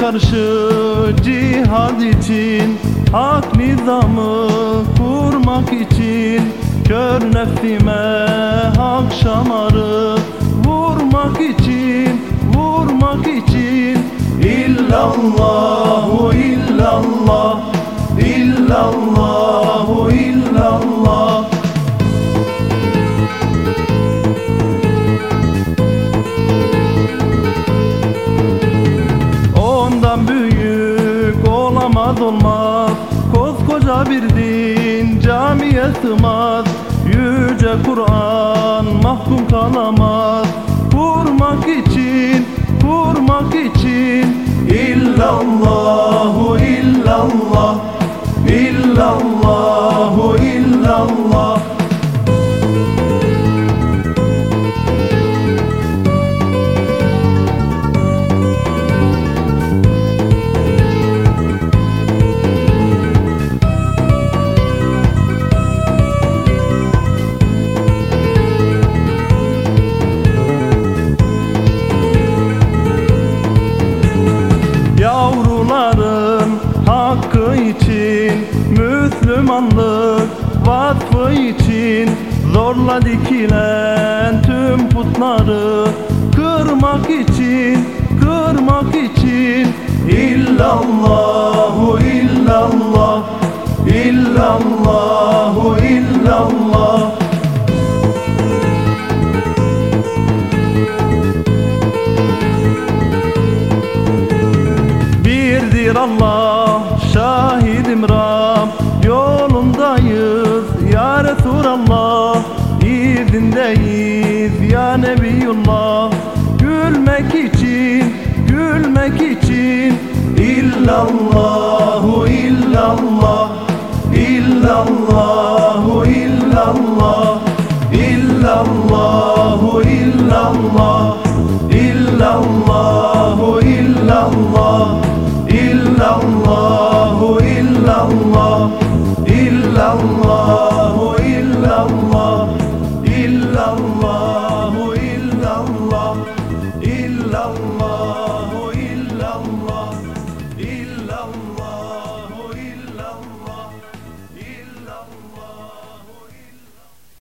karşı cihad için Hak nizamı kurmak için Kör nefsime hak şamarı Vurmak için, vurmak için. İllallah olmaz. Koskoca bir din camiye sığmaz. Yüce Kur'an mahkum kalamaz. Kurmak için, kurmak için Müslümanlık vasfı için Zorla dikilen tüm putları Kırmak için, kırmak için. İllallahu illallah İllallahu illallah. Birdir Allah şahidim Rab İzindeyiz ya Nebiyullah. Gülmek için, gülmek için. İllallahu illallah. İllallahu illallah. İllallahu illallah. İllallah Allah.